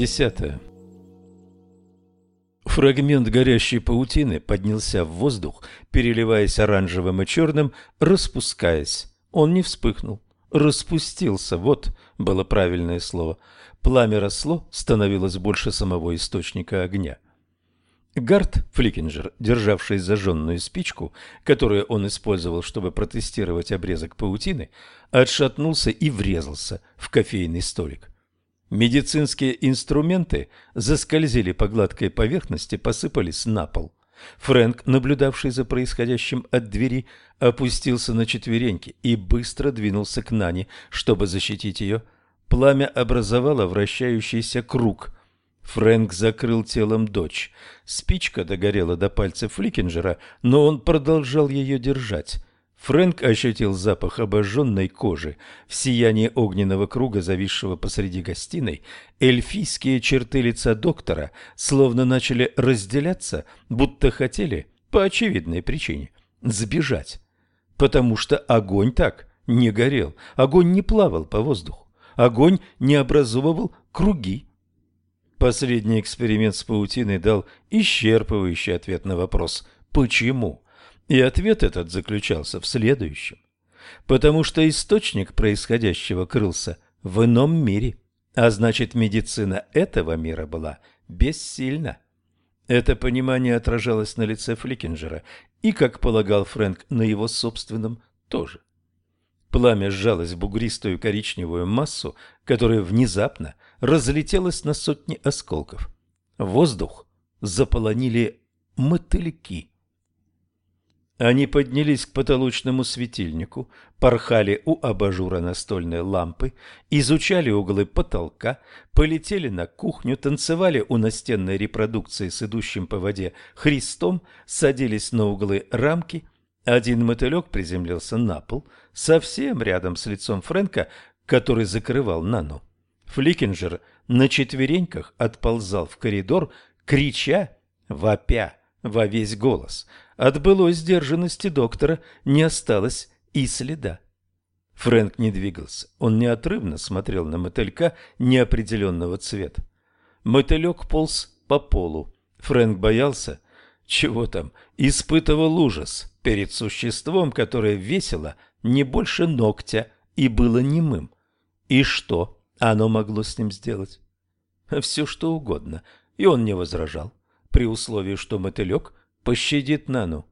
Десятое. Фрагмент горящей паутины поднялся в воздух, переливаясь оранжевым и черным, распускаясь. Он не вспыхнул, распустился, вот было правильное слово. Пламя росло, становилось больше самого источника огня. Гард Фликинджер, державший зажженную спичку, которую он использовал, чтобы протестировать обрезок паутины, отшатнулся и врезался в кофейный столик. Медицинские инструменты заскользили по гладкой поверхности, посыпались на пол. Фрэнк, наблюдавший за происходящим от двери, опустился на четвереньки и быстро двинулся к Нане, чтобы защитить ее. Пламя образовало вращающийся круг. Фрэнк закрыл телом дочь. Спичка догорела до пальцев Фликинджера, но он продолжал ее держать. Фрэнк ощутил запах обожженной кожи. В сиянии огненного круга, зависшего посреди гостиной, эльфийские черты лица доктора словно начали разделяться, будто хотели, по очевидной причине, сбежать. Потому что огонь так не горел, огонь не плавал по воздуху, огонь не образовывал круги. Последний эксперимент с паутиной дал исчерпывающий ответ на вопрос «почему?». И ответ этот заключался в следующем. Потому что источник происходящего крылся в ином мире, а значит медицина этого мира была бессильна. Это понимание отражалось на лице Фликинджера и, как полагал Фрэнк, на его собственном тоже. Пламя сжалось в бугристую коричневую массу, которая внезапно разлетелась на сотни осколков. Воздух заполонили мотыльки. Они поднялись к потолочному светильнику, порхали у абажура настольной лампы, изучали углы потолка, полетели на кухню, танцевали у настенной репродукции с идущим по воде Христом, садились на углы рамки. Один мотылек приземлился на пол, совсем рядом с лицом Фрэнка, который закрывал Нану. Фликинджер на четвереньках отползал в коридор, крича, вопя во весь голос – от былой сдержанности доктора не осталось и следа. Фрэнк не двигался. Он неотрывно смотрел на мотылька неопределенного цвета. Мотылек полз по полу. Фрэнк боялся, чего там, испытывал ужас перед существом, которое весило не больше ногтя и было немым. И что оно могло с ним сделать? Все что угодно, и он не возражал, при условии, что мотылек пощадит Нану.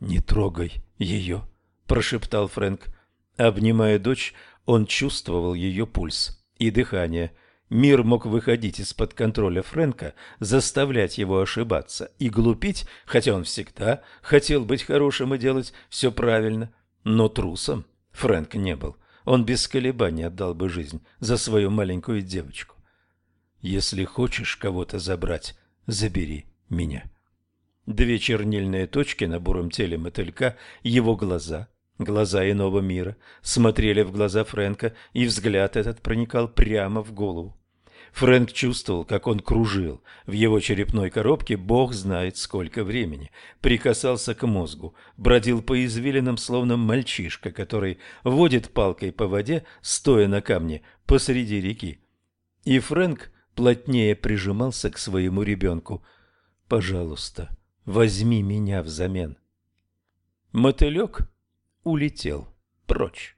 «Не трогай ее», – прошептал Фрэнк. Обнимая дочь, он чувствовал ее пульс и дыхание. Мир мог выходить из-под контроля Фрэнка, заставлять его ошибаться и глупить, хотя он всегда хотел быть хорошим и делать все правильно. Но трусом Фрэнк не был. Он без колебаний отдал бы жизнь за свою маленькую девочку. «Если хочешь кого-то забрать, забери меня». Две чернильные точки на буром теле мотылька, его глаза, глаза иного мира, смотрели в глаза Фрэнка, и взгляд этот проникал прямо в голову. Фрэнк чувствовал, как он кружил в его черепной коробке, бог знает сколько времени, прикасался к мозгу, бродил по извилинам, словно мальчишка, который водит палкой по воде, стоя на камне посреди реки. И Фрэнк плотнее прижимался к своему ребенку. «Пожалуйста, возьми меня взамен. Мотылек улетел прочь.